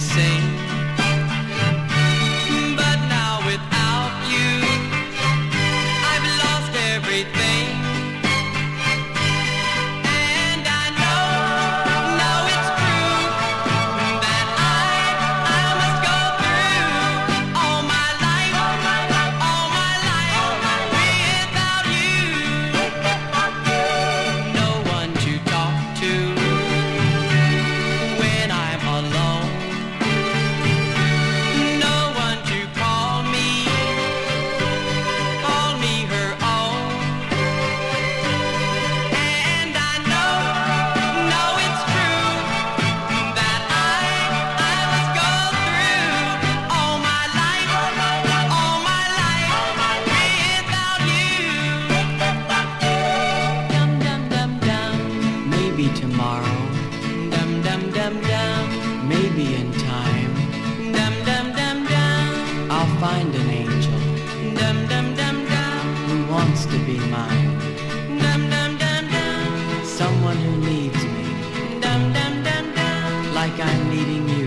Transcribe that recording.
sing. tomorrow. Dum dum dum dum. Maybe in time. Dum dum dum dum. I'll find an angel. Dum dum dum dum. Who wants to be mine? Dum dum dum dum. Someone who needs me. Dum dum dum dum. Like I'm needing you.